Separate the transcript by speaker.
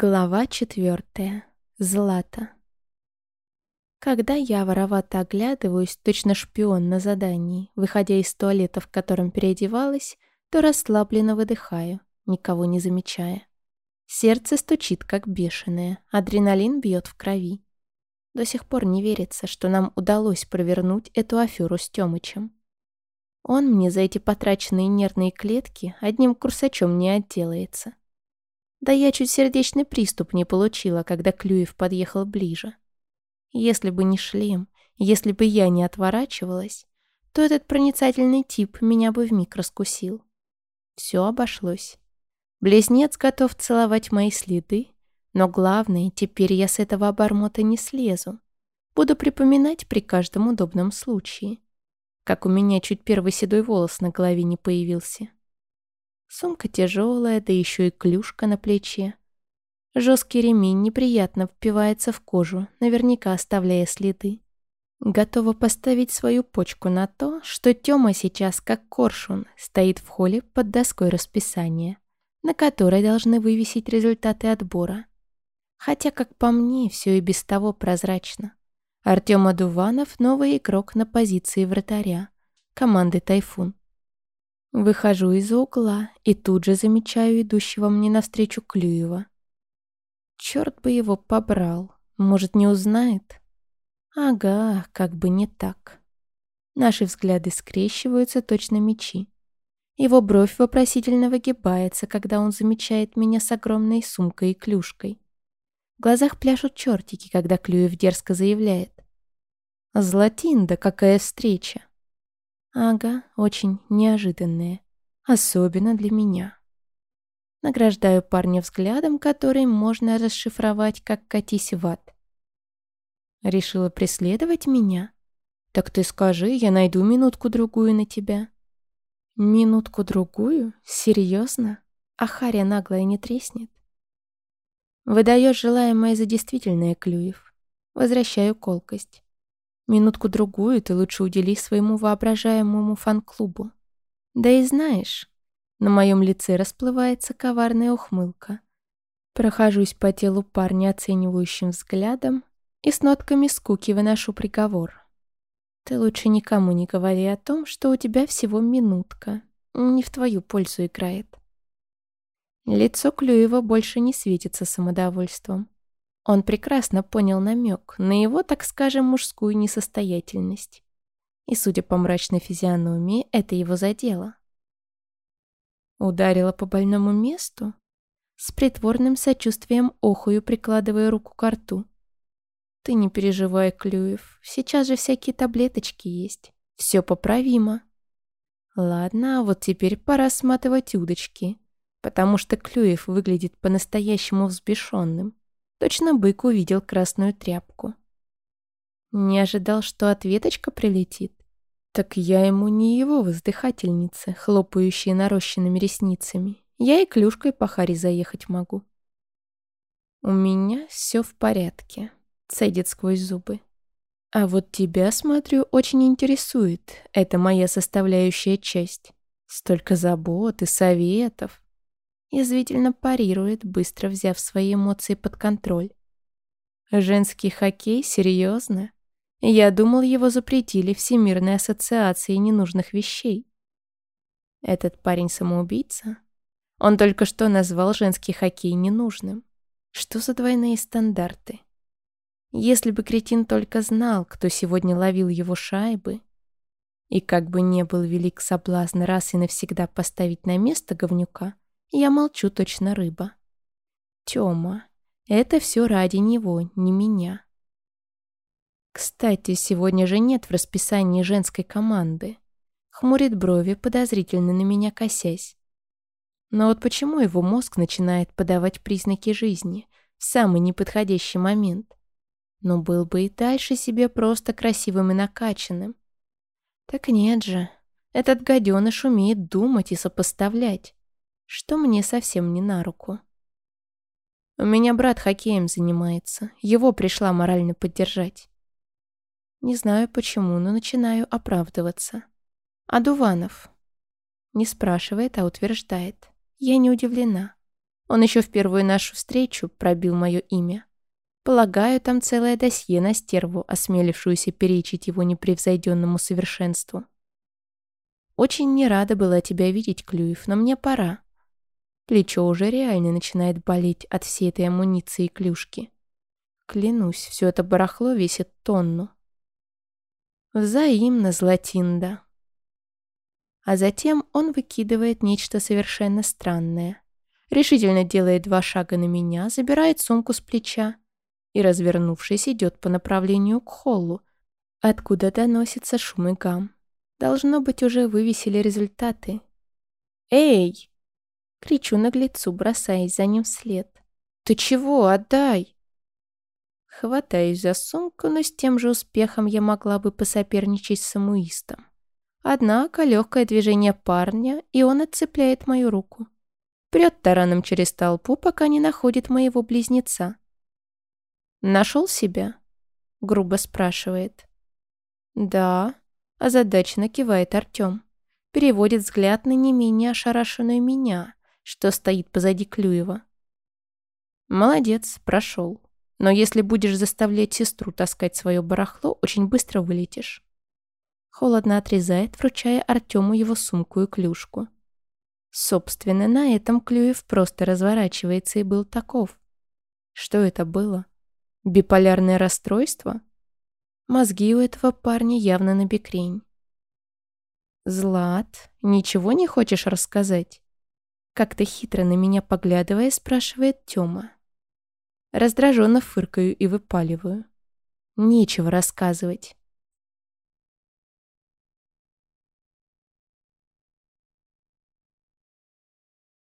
Speaker 1: Глава четвертая. Злата. Когда я воровато оглядываюсь, точно шпион на задании, выходя из туалета, в котором переодевалась, то расслабленно выдыхаю, никого не замечая. Сердце стучит, как бешеное, адреналин бьет в крови. До сих пор не верится, что нам удалось провернуть эту аферу с Тёмычем. Он мне за эти потраченные нервные клетки одним курсачом не отделается. Да я чуть сердечный приступ не получила, когда Клюев подъехал ближе. Если бы не шлем, если бы я не отворачивалась, то этот проницательный тип меня бы вмиг раскусил. Все обошлось. Близнец готов целовать мои следы, но главное, теперь я с этого обормота не слезу. Буду припоминать при каждом удобном случае. Как у меня чуть первый седой волос на голове не появился. Сумка тяжелая, да еще и клюшка на плече. Жесткий ремень неприятно впивается в кожу, наверняка оставляя следы. Готова поставить свою почку на то, что Тёма сейчас, как коршун, стоит в холле под доской расписания, на которой должны вывесить результаты отбора. Хотя, как по мне, все и без того прозрачно. Артём Адуванов — новый игрок на позиции вратаря команды «Тайфун». Выхожу из угла и тут же замечаю идущего мне навстречу Клюева. Черт бы его побрал. Может, не узнает? Ага, как бы не так. Наши взгляды скрещиваются точно мечи. Его бровь вопросительно выгибается, когда он замечает меня с огромной сумкой и клюшкой. В глазах пляшут чертики, когда Клюев дерзко заявляет. «Златинда, какая встреча!» Ага, очень неожиданные. Особенно для меня. Награждаю парня взглядом, который можно расшифровать как «катись в ад». Решила преследовать меня? Так ты скажи, я найду минутку-другую на тебя. Минутку-другую? Серьезно? А Харя наглая не треснет? Выдаешь желаемое за действительное, Клюев. Возвращаю колкость. Минутку-другую ты лучше удели своему воображаемому фан-клубу. Да и знаешь, на моем лице расплывается коварная ухмылка. Прохожусь по телу парня оценивающим взглядом и с нотками скуки выношу приговор. Ты лучше никому не говори о том, что у тебя всего минутка. Не в твою пользу играет. Лицо Клюева больше не светится самодовольством. Он прекрасно понял намек на его, так скажем, мужскую несостоятельность. И, судя по мрачной физиономии, это его задело. Ударила по больному месту? С притворным сочувствием охую, прикладывая руку к рту. Ты не переживай, Клюев, сейчас же всякие таблеточки есть. Все поправимо. Ладно, а вот теперь пора сматывать удочки, потому что Клюев выглядит по-настоящему взбешенным. Точно бык увидел красную тряпку. Не ожидал, что ответочка прилетит. Так я ему не его воздыхательница, хлопающая нарощенными ресницами. Я и клюшкой по харе заехать могу. У меня все в порядке, цедит сквозь зубы. А вот тебя, смотрю, очень интересует. Это моя составляющая часть. Столько забот и советов. Язвительно парирует, быстро взяв свои эмоции под контроль. Женский хоккей? Серьезно? Я думал, его запретили Всемирной ассоциацией ненужных вещей. Этот парень самоубийца? Он только что назвал женский хоккей ненужным. Что за двойные стандарты? Если бы кретин только знал, кто сегодня ловил его шайбы, и как бы не был велик соблазн раз и навсегда поставить на место говнюка, я молчу точно рыба. Тёма, это все ради него, не меня. Кстати, сегодня же нет в расписании женской команды. Хмурит брови, подозрительно на меня косясь. Но вот почему его мозг начинает подавать признаки жизни в самый неподходящий момент? Но был бы и дальше себе просто красивым и накачанным. Так нет же, этот гаденыш умеет думать и сопоставлять что мне совсем не на руку. У меня брат хоккеем занимается, его пришла морально поддержать. Не знаю почему, но начинаю оправдываться. А Дуванов? Не спрашивает, а утверждает. Я не удивлена. Он еще в первую нашу встречу пробил мое имя. Полагаю, там целое досье на стерву, осмелившуюся перечить его непревзойденному совершенству. Очень не рада была тебя видеть, Клюев, но мне пора. Плечо уже реально начинает болеть от всей этой амуниции и клюшки. Клянусь, все это барахло весит тонну. Взаимно, Златинда. А затем он выкидывает нечто совершенно странное. Решительно делает два шага на меня, забирает сумку с плеча и, развернувшись, идет по направлению к холлу, откуда доносится шум и гам. Должно быть, уже вывесили результаты. «Эй!» — кричу наглецу, бросаясь за ним вслед. «Ты чего? Отдай!» Хватаюсь за сумку, но с тем же успехом я могла бы посоперничать с самуистом. Однако легкое движение парня, и он отцепляет мою руку. Прет тараном через толпу, пока не находит моего близнеца. «Нашел себя?» — грубо спрашивает. «Да», — озадаченно кивает Артем. Переводит взгляд на не менее ошарашенную меня, что стоит позади Клюева. «Молодец, прошел». Но если будешь заставлять сестру таскать свое барахло, очень быстро вылетишь. Холодно отрезает, вручая Артему его сумку и клюшку. Собственно, на этом Клюев просто разворачивается и был таков. Что это было? Биполярное расстройство? Мозги у этого парня явно на бекрень. «Злат, ничего не хочешь рассказать?» Как-то хитро на меня поглядывая, спрашивает Тёма. Раздраженно фыркаю и выпаливаю. Нечего рассказывать.